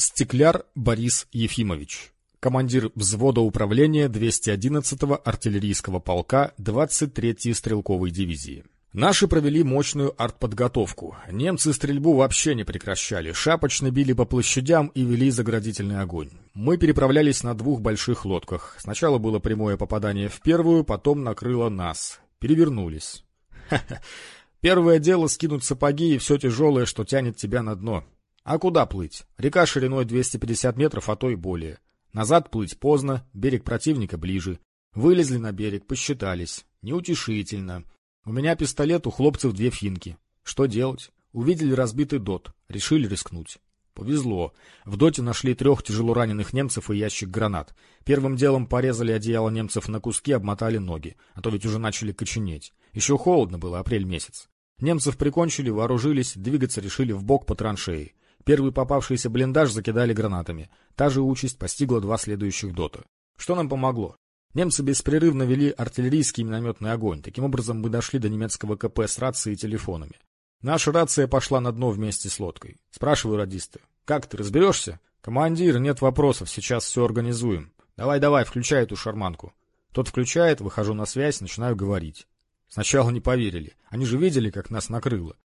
Стекляр Борис Ефимович, командир взвода управления 211-го артиллерийского полка 23-й стрелковой дивизии. Наши провели мощную артподготовку. Немцы стрельбу вообще не прекращали, шапочно били по площадям и вели заградительный огонь. Мы переправлялись на двух больших лодках. Сначала было прямое попадание в первую, потом накрыло нас. Перевернулись. Первое дело скинуть сапоги и все тяжелое, что тянет тебя на дно. А куда плыть? Река шириной 250 метров, а то и более. Назад плыть поздно, берег противника ближе. Вылезли на берег, посчитались. Неутешительно. У меня пистолет, у хлопцев две финки. Что делать? Увидели разбитый дот, решили рискнуть. Повезло. В доте нашли трех тяжело раненых немцев и ящик гранат. Первым делом порезали одеяло немцев на куски, обмотали ноги, а то ведь уже начали коченеть. Еще холодно было, апрель месяц. Немцев прикончили, вооружились, двигаться решили в бок по траншеи. Первый попавшийся блиндаж закидали гранатами. Та же участь постигла два следующих дота. Что нам помогло? Немцы беспрерывно вели артиллерийский и минометный огонь. Таким образом, мы дошли до немецкого КП с рацией и телефонами. Наша рация пошла на дно вместе с лодкой. Спрашиваю радиста. «Как ты, разберешься?» «Командир, нет вопросов, сейчас все организуем. Давай-давай, включай эту шарманку». Тот включает, выхожу на связь, начинаю говорить. Сначала не поверили. Они же видели, как нас накрыло.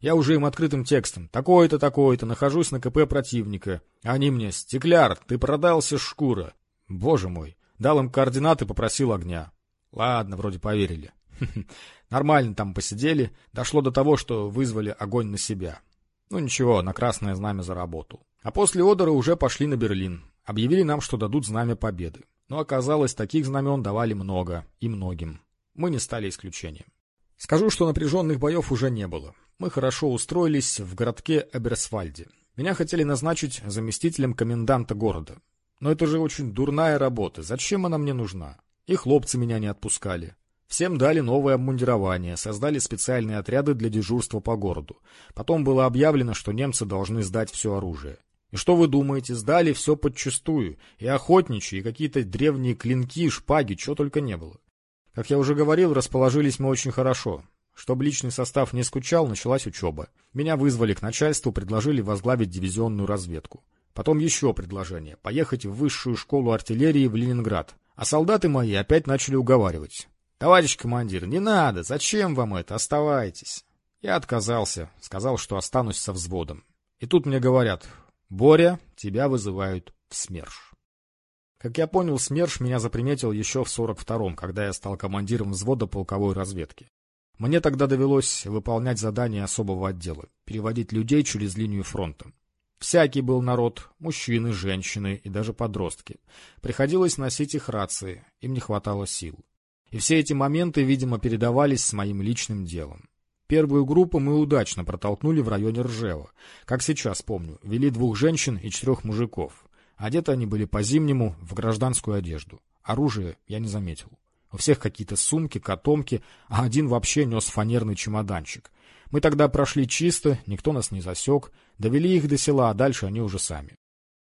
Я уже им открытым текстом. Такое-то, такое-то, нахожусь на КП противника. Они мне, стекляр, ты продался, шкура. Боже мой. Дал им координаты, попросил огня. Ладно, вроде поверили. Нормально там посидели. Дошло до того, что вызвали огонь на себя. Ну ничего, на красное знамя заработал. А после Одера уже пошли на Берлин. Объявили нам, что дадут знамя победы. Но оказалось, таких знамен давали много и многим. Мы не стали исключением. Скажу, что напряженных боев уже не было. Мы хорошо устроились в городке Эберсвальде. Меня хотели назначить заместителем коменданта города. Но это же очень дурная работа. Зачем она мне нужна? И хлопцы меня не отпускали. Всем дали новое обмундирование, создали специальные отряды для дежурства по городу. Потом было объявлено, что немцы должны сдать все оружие. И что вы думаете, сдали все подчистую, и охотничьи, и какие-то древние клинки, шпаги, чего только не было. Как я уже говорил, расположились мы очень хорошо. Чтобы личный состав не скучал, началась учеба. Меня вызвали к начальству, предложили возглавить дивизионную разведку. Потом еще предложение – поехать в высшую школу артиллерии в Ленинград. А солдаты мои опять начали уговаривать. «Товарищ командир, не надо, зачем вам это, оставайтесь». Я отказался, сказал, что останусь со взводом. И тут мне говорят, «Боря, тебя вызывают в СМЕРШ». Как я понял, СМЕРШ меня заприметил еще в 42-м, когда я стал командиром взвода полковой разведки. Мне тогда довелось выполнять задания особого отдела, переводить людей через линию фронта. Всякий был народ, мужчины, женщины и даже подростки. Приходилось носить их рации, им не хватало сил. И все эти моменты, видимо, передавались с моим личным делом. Первую группу мы удачно протолкнули в районе Ржева. Как сейчас помню, вели двух женщин и четырех мужиков. Одеты они были по-зимнему в гражданскую одежду. Оружие я не заметил. У всех какие-то сумки, котомки, а один вообще нес фанерный чемоданчик. Мы тогда прошли чисто, никто нас не засек, довели их до села, а дальше они уже сами.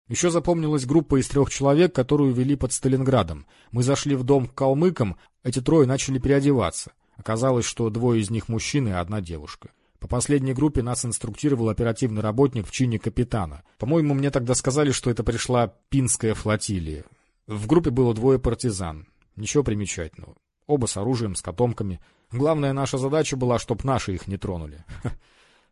Еще запомнилась группа из трех человек, которую вели под Сталинградом. Мы зашли в дом к калмыкам, эти трое начали переодеваться. Оказалось, что двое из них мужчины и одна девушка. По последней группе нас инструктировал оперативный работник в чине капитана. По-моему, мне тогда сказали, что это пришла Пинская флотилия. В группе было двое партизан. Ничего примечательного. Оба с оружием, с котомками. Главная наша задача была, чтоб наши их не тронули.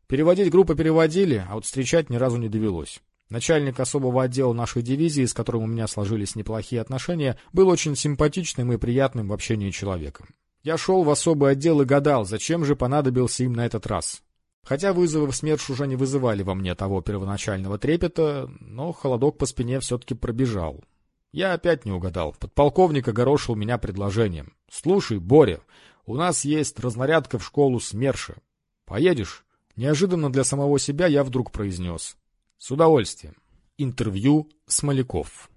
Переводить группы переводили, а вот встречать ни разу не довелось. Начальник особого отдела нашей дивизии, с которым у меня сложились неплохие отношения, был очень симпатичным и приятным в общении человеком. Я шел в особый отдел и гадал, зачем же понадобился им на этот раз. Хотя вызовы в СМЕРШ уже не вызывали во мне того первоначального трепета, но холодок по спине все-таки пробежал. Я опять не угадал. Подполковник огорошил меня предложением. «Слушай, Боря, у нас есть разнарядка в школу СМЕРШа. Поедешь?» Неожиданно для самого себя я вдруг произнес. «С удовольствием». Интервью Смоляков